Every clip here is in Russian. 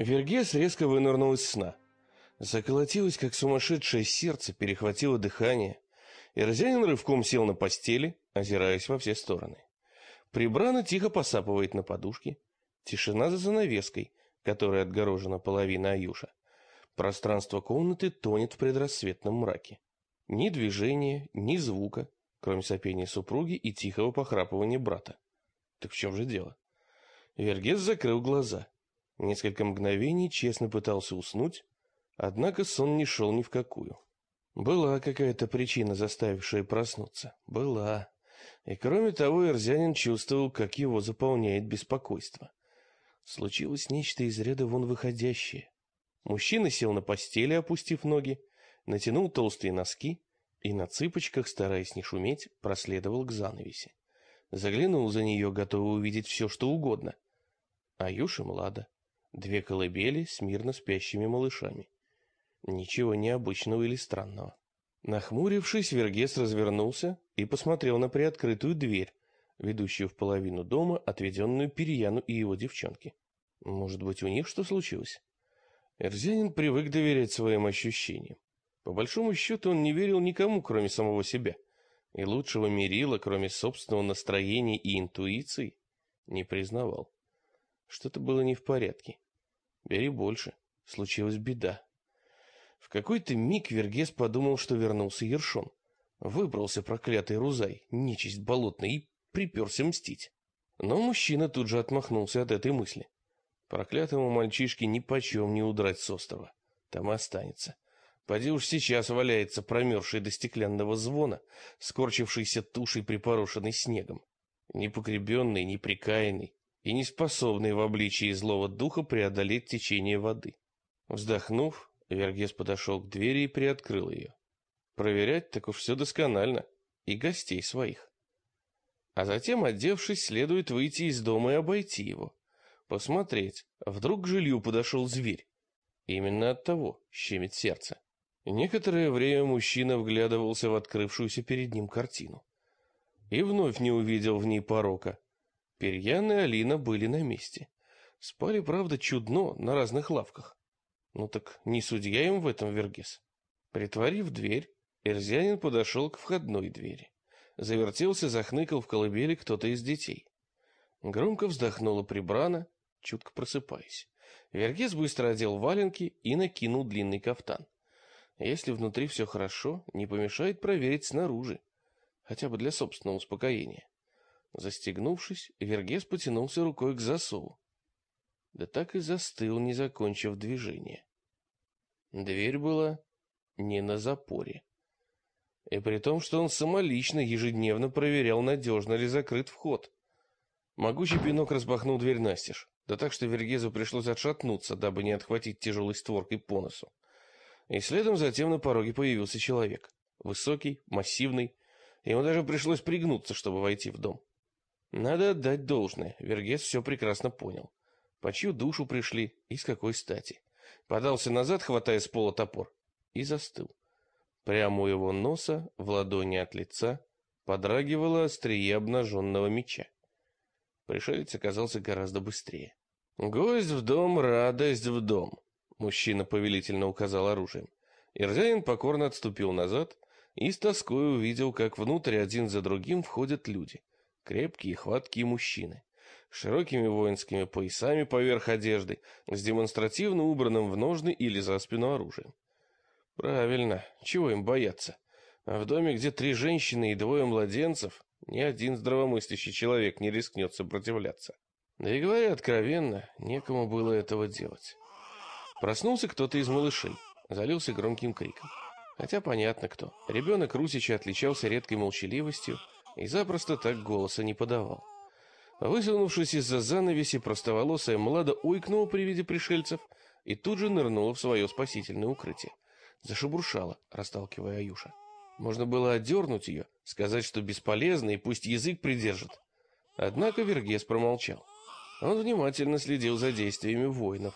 Вергес резко вынырнул из сна. Заколотилось, как сумасшедшее сердце, перехватило дыхание. и Ирзянин рывком сел на постели, озираясь во все стороны. Прибрана тихо посапывает на подушке. Тишина за занавеской, которой отгорожена половина Аюша. Пространство комнаты тонет в предрассветном мраке. Ни движения, ни звука, кроме сопения супруги и тихого похрапывания брата. Так в чем же дело? Вергес закрыл глаза. Несколько мгновений честно пытался уснуть, однако сон не шел ни в какую. Была какая-то причина, заставившая проснуться. Была. И кроме того, Эрзянин чувствовал, как его заполняет беспокойство. Случилось нечто из ряда вон выходящее. Мужчина сел на постели, опустив ноги, натянул толстые носки и на цыпочках, стараясь не шуметь, проследовал к занавеси. Заглянул за нее, готовый увидеть все, что угодно. А Юша Млада. Две колыбели с мирно спящими малышами. Ничего необычного или странного. Нахмурившись, Вергес развернулся и посмотрел на приоткрытую дверь, ведущую в половину дома, отведенную Перьяну и его девчонке. Может быть, у них что случилось? Эрзянин привык доверять своим ощущениям. По большому счету он не верил никому, кроме самого себя. И лучшего мерила, кроме собственного настроения и интуиции, не признавал. Что-то было не в порядке. Бери больше. Случилась беда. В какой-то миг Вергес подумал, что вернулся Ершон. Выбрался проклятый Рузай, нечисть болотная, и приперся мстить. Но мужчина тут же отмахнулся от этой мысли. Проклятому мальчишке ни почем не удрать с острова. Там останется. Поди уж сейчас валяется промерзший до стеклянного звона, скорчившийся тушей, припорошенный снегом. Непогребенный, неприкаянный, и не способный в обличии злого духа преодолеть течение воды. Вздохнув, Вергес подошел к двери и приоткрыл ее. Проверять так уж все досконально, и гостей своих. А затем, одевшись, следует выйти из дома и обойти его. Посмотреть, вдруг к жилью подошел зверь. Именно от того щемит сердце. Некоторое время мужчина вглядывался в открывшуюся перед ним картину. И вновь не увидел в ней порока, Перьян и Алина были на месте. Спали, правда, чудно, на разных лавках. Ну так не судья им в этом Вергес. Притворив дверь, Эрзянин подошел к входной двери. Завертелся, захныкал в колыбели кто-то из детей. Громко вздохнула прибрана, чутко просыпаясь. Вергес быстро одел валенки и накинул длинный кафтан. Если внутри все хорошо, не помешает проверить снаружи, хотя бы для собственного успокоения. Застегнувшись, Вергес потянулся рукой к засову. Да так и застыл, не закончив движение. Дверь была не на запоре. И при том, что он самолично ежедневно проверял, надежно ли закрыт вход. Могучий пинок распахнул дверь настежь, да так, что Вергезу пришлось отшатнуться, дабы не отхватить тяжелой створкой по носу. И следом затем на пороге появился человек. Высокий, массивный. Ему даже пришлось пригнуться, чтобы войти в дом. Надо отдать должное, Вергес все прекрасно понял. По чью душу пришли и с какой стати. Подался назад, хватая с пола топор, и застыл. Прямо у его носа, в ладони от лица, подрагивало острие обнаженного меча. Пришелец оказался гораздо быстрее. «Гость в дом, радость в дом», — мужчина повелительно указал оружием. Ирзянин покорно отступил назад и с тоской увидел, как внутрь один за другим входят люди крепкие, хваткие мужчины, широкими воинскими поясами поверх одежды, с демонстративно убранным в ножны или за спину оружием. Правильно, чего им бояться? А в доме, где три женщины и двое младенцев, ни один здравомыслящий человек не рискнет сопротивляться. Да и говоря откровенно, некому было этого делать. Проснулся кто-то из малышей, залился громким криком. Хотя понятно кто. Ребенок Русича отличался редкой молчаливостью, и запросто так голоса не подавал. Высунувшись из-за занавеси, простоволосая Млада уйкнула при виде пришельцев и тут же нырнула в свое спасительное укрытие. Зашебуршала, расталкивая Аюша. Можно было отдернуть ее, сказать, что бесполезно и пусть язык придержит. Однако Вергес промолчал. Он внимательно следил за действиями воинов,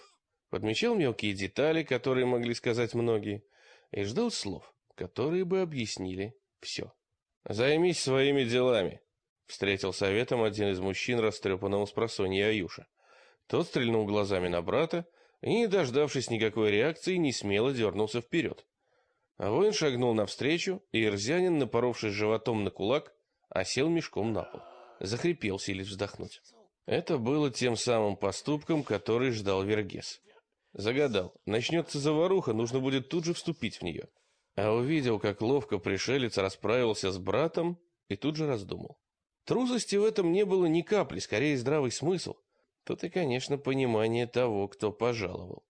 подмечал мелкие детали, которые могли сказать многие, и ждал слов, которые бы объяснили все. «Займись своими делами», — встретил советом один из мужчин, растрепанного с просонья Аюша. Тот стрельнул глазами на брата и, не дождавшись никакой реакции, не смело дернулся вперед. А воин шагнул навстречу, и Ирзянин, напоровшись животом на кулак, осел мешком на пол. Захрипел, силясь вздохнуть. Это было тем самым поступком, который ждал Вергес. Загадал, начнется заваруха, нужно будет тут же вступить в нее. А увидел, как ловко пришелец расправился с братом, и тут же раздумал. Трусости в этом не было ни капли, скорее здравый смысл. Тут и, конечно, понимание того, кто пожаловал.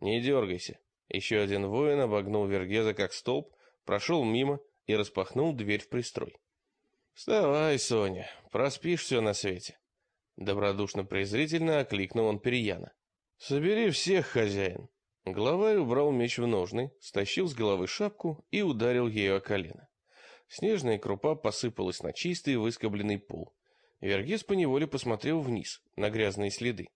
«Не дергайся». Еще один воин обогнул Вергеза как столб, прошел мимо и распахнул дверь в пристрой. «Вставай, Соня, проспишь все на свете». Добродушно-презрительно окликнул он Перьяна. «Собери всех, хозяин». Главарь убрал меч в ножны, стащил с головы шапку и ударил ею о колено. Снежная крупа посыпалась на чистый выскобленный пол. Вергес поневоле посмотрел вниз, на грязные следы.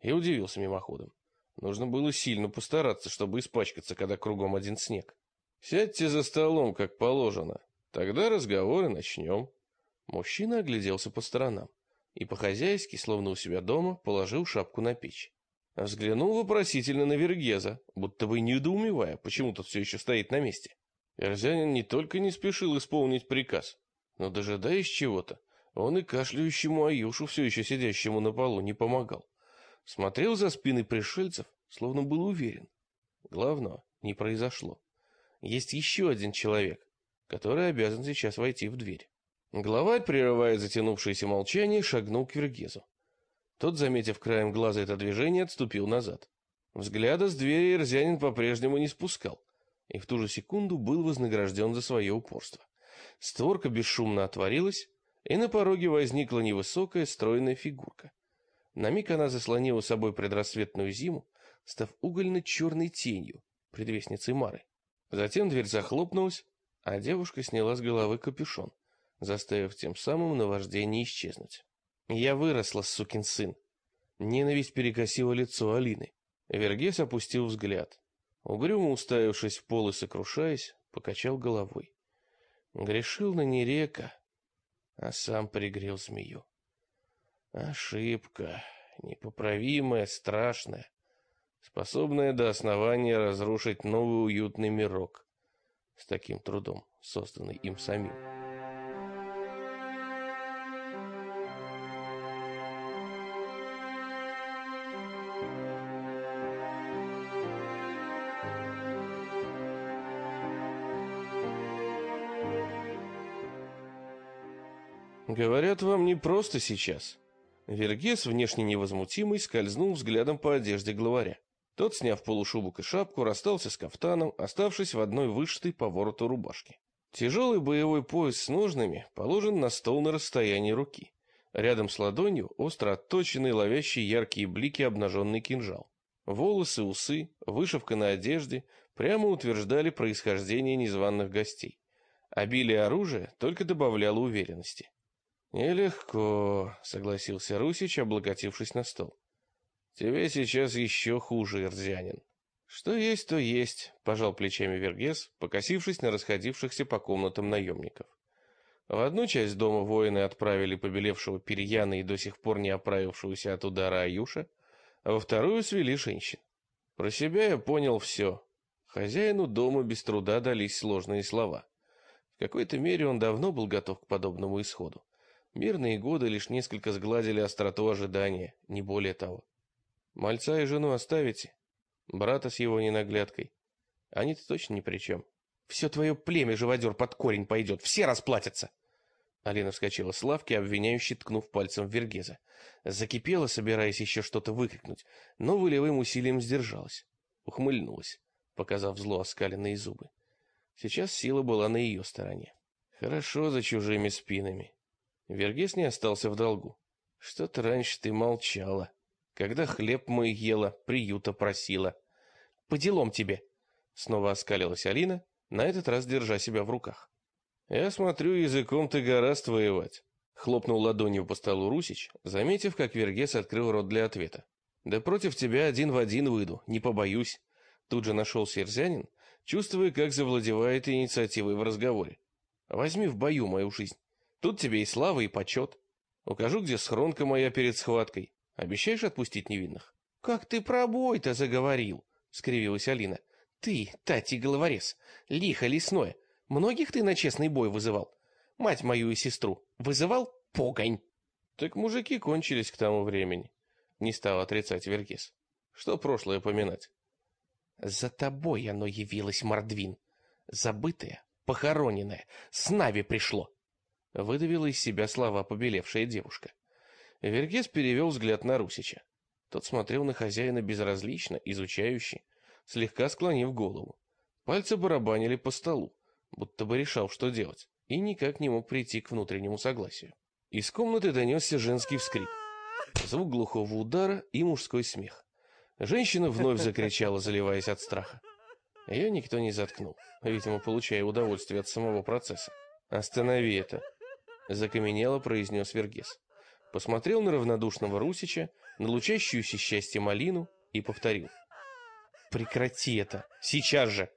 И удивился мимоходом. Нужно было сильно постараться, чтобы испачкаться, когда кругом один снег. «Сядьте за столом, как положено. Тогда разговоры начнем». Мужчина огляделся по сторонам и по-хозяйски, словно у себя дома, положил шапку на печь. Взглянул вопросительно на Вергеза, будто бы недоумевая, почему тот все еще стоит на месте. Эрзянин не только не спешил исполнить приказ, но, дожидаясь чего-то, он и кашляющему Аюшу, все еще сидящему на полу, не помогал. Смотрел за спины пришельцев, словно был уверен. Главного не произошло. Есть еще один человек, который обязан сейчас войти в дверь. Главарь, прерывая затянувшееся молчание, шагнул к Вергезу. Тот, заметив краем глаза это движение, отступил назад. Взгляда с двери Эрзянин по-прежнему не спускал, и в ту же секунду был вознагражден за свое упорство. Створка бесшумно отворилась, и на пороге возникла невысокая стройная фигурка. На миг она заслонила собой предрассветную зиму, став угольно-черной тенью, предвестницей Мары. Затем дверь захлопнулась, а девушка сняла с головы капюшон, заставив тем самым наваждение исчезнуть. «Я выросла, сукин сын!» Ненависть перекосила лицо Алины. Вергес опустил взгляд. Угрюмо уставившись в пол и сокрушаясь, покачал головой. Грешил на нерека, а сам пригрел змею. Ошибка, непоправимая, страшная, способная до основания разрушить новый уютный мирок, с таким трудом созданный им самим. Говорят, вам не просто сейчас. Вергес, внешне невозмутимый, скользнул взглядом по одежде главаря. Тот, сняв полушубок и шапку, расстался с кафтаном, оставшись в одной вышитой по вороту рубашки. Тяжелый боевой пояс с ножными положен на стол на расстоянии руки. Рядом с ладонью остро отточенный, ловящий яркие блики обнаженный кинжал. Волосы, усы, вышивка на одежде прямо утверждали происхождение незваных гостей. Обилие оружия только добавляло уверенности. «Нелегко», — согласился Русич, облокотившись на стол. «Тебе сейчас еще хуже, Ирзянин». «Что есть, то есть», — пожал плечами Вергес, покосившись на расходившихся по комнатам наемников. В одну часть дома воины отправили побелевшего перьяна и до сих пор не оправившегося от удара Аюша, а во вторую свели женщин. Про себя я понял все. Хозяину дома без труда дались сложные слова. В какой-то мере он давно был готов к подобному исходу. Мирные годы лишь несколько сгладили остроту ожидания, не более того. Мальца и жену оставите, брата с его ненаглядкой. Они-то точно ни при чем. Все твое племя, живодер, под корень пойдет, все расплатятся. Алина вскочила с лавки, обвиняюще ткнув пальцем в Вергеза. Закипела, собираясь еще что-то выкрикнуть, но волевым усилием сдержалась. Ухмыльнулась, показав зло оскаленные зубы. Сейчас сила была на ее стороне. Хорошо за чужими спинами. Вергес не остался в долгу. Что-то раньше ты молчала. Когда хлеб мой ела, приюта просила. По делам тебе. Снова оскалилась Алина, на этот раз держа себя в руках. Я смотрю, языком ты гораст воевать. Хлопнул ладонью по столу Русич, заметив, как Вергес открыл рот для ответа. Да против тебя один в один выйду, не побоюсь. Тут же нашел Серзянин, чувствуя, как завладевает инициативой в разговоре. Возьми в бою мою жизнь. Тут тебе и слава, и почет. Укажу, где схронка моя перед схваткой. Обещаешь отпустить невинных? Как ты про бой-то заговорил? скривилась Алина. Ты, Тати головорез, лихо лесное. Многих ты на честный бой вызывал? Мать мою и сестру вызывал погонь. Так мужики кончились к тому времени. Не стал отрицать Вергес. Что прошлое поминать? За тобой оно явилось, Мордвин. Забытое, похороненное, с Нави пришло. Выдавила из себя слова побелевшая девушка. Вергес перевел взгляд на Русича. Тот смотрел на хозяина безразлично, изучающе, слегка склонив голову. Пальцы барабанили по столу, будто бы решал, что делать, и никак не мог прийти к внутреннему согласию. Из комнаты донесся женский вскрик, звук глухого удара и мужской смех. Женщина вновь закричала, заливаясь от страха. Ее никто не заткнул, видимо, получая удовольствие от самого процесса. «Останови это!» — закаменело произнес Вергес. Посмотрел на равнодушного Русича, на лучащуюся счастье малину и повторил. «Прекрати это! Сейчас же!»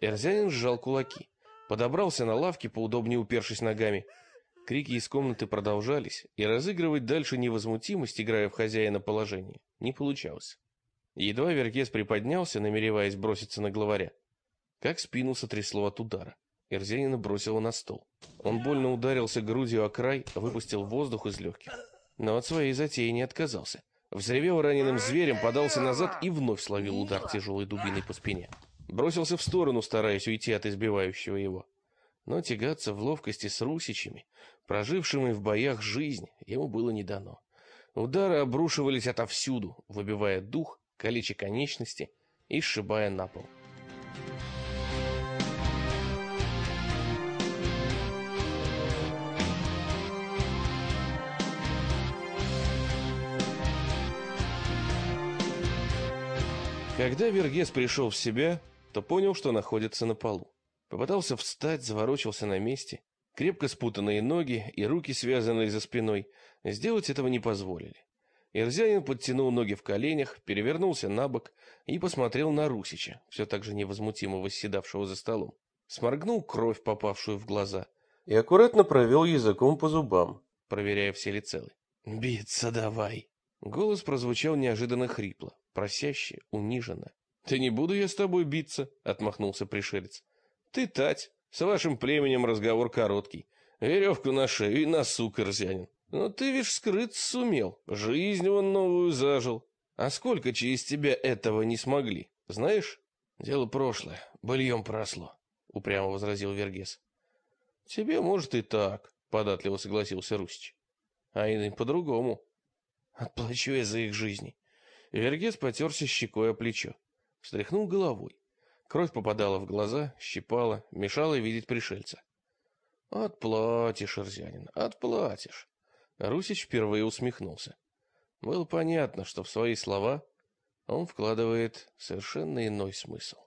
Эрзянин сжал кулаки, подобрался на лавке, поудобнее упершись ногами. Крики из комнаты продолжались, и разыгрывать дальше невозмутимость, играя в хозяина положение, не получалось. Едва Вергес приподнялся, намереваясь броситься на главаря, как спину сотрясло от удара. Эрзянина бросило на стол. Он больно ударился грудью о край, выпустил воздух из легких, но от своей затеи не отказался. Взревел раненым зверем, подался назад и вновь словил удар тяжелой дубиной по спине. Бросился в сторону, стараясь уйти от избивающего его. Но тягаться в ловкости с русичами, прожившими в боях жизнь, ему было не дано. Удары обрушивались отовсюду, выбивая дух калеча конечности и сшибая на пол. Когда Вергес пришел в себя, то понял, что находится на полу. Попытался встать, заворочился на месте. Крепко спутанные ноги и руки, связанные за спиной, сделать этого не позволили. Ирзянин подтянул ноги в коленях, перевернулся на бок и посмотрел на Русича, все так же невозмутимо восседавшего за столом. Сморгнул кровь, попавшую в глаза, и аккуратно провел языком по зубам, проверяя, все ли целы. «Биться давай!» Голос прозвучал неожиданно хрипло, просяще, униженно. «Да не буду я с тобой биться», — отмахнулся пришелец. «Ты тать, с вашим племенем разговор короткий. Веревку на шею и на сук, Ирзянин. Но ты, видишь, скрыт сумел, жизнь вон новую зажил. А сколько через тебя этого не смогли, знаешь? Дело прошлое, быльем просло, упрямо возразил Вергес. Тебе, может, и так, податливо согласился Русич. А и по-другому. Отплачу я за их жизни. Вергес потерся щекой о плечо. Встряхнул головой. Кровь попадала в глаза, щипала, мешала видеть пришельца. Отплатишь, Ирзянин, отплатишь. Русич впервые усмехнулся. Было понятно, что в свои слова он вкладывает совершенно иной смысл.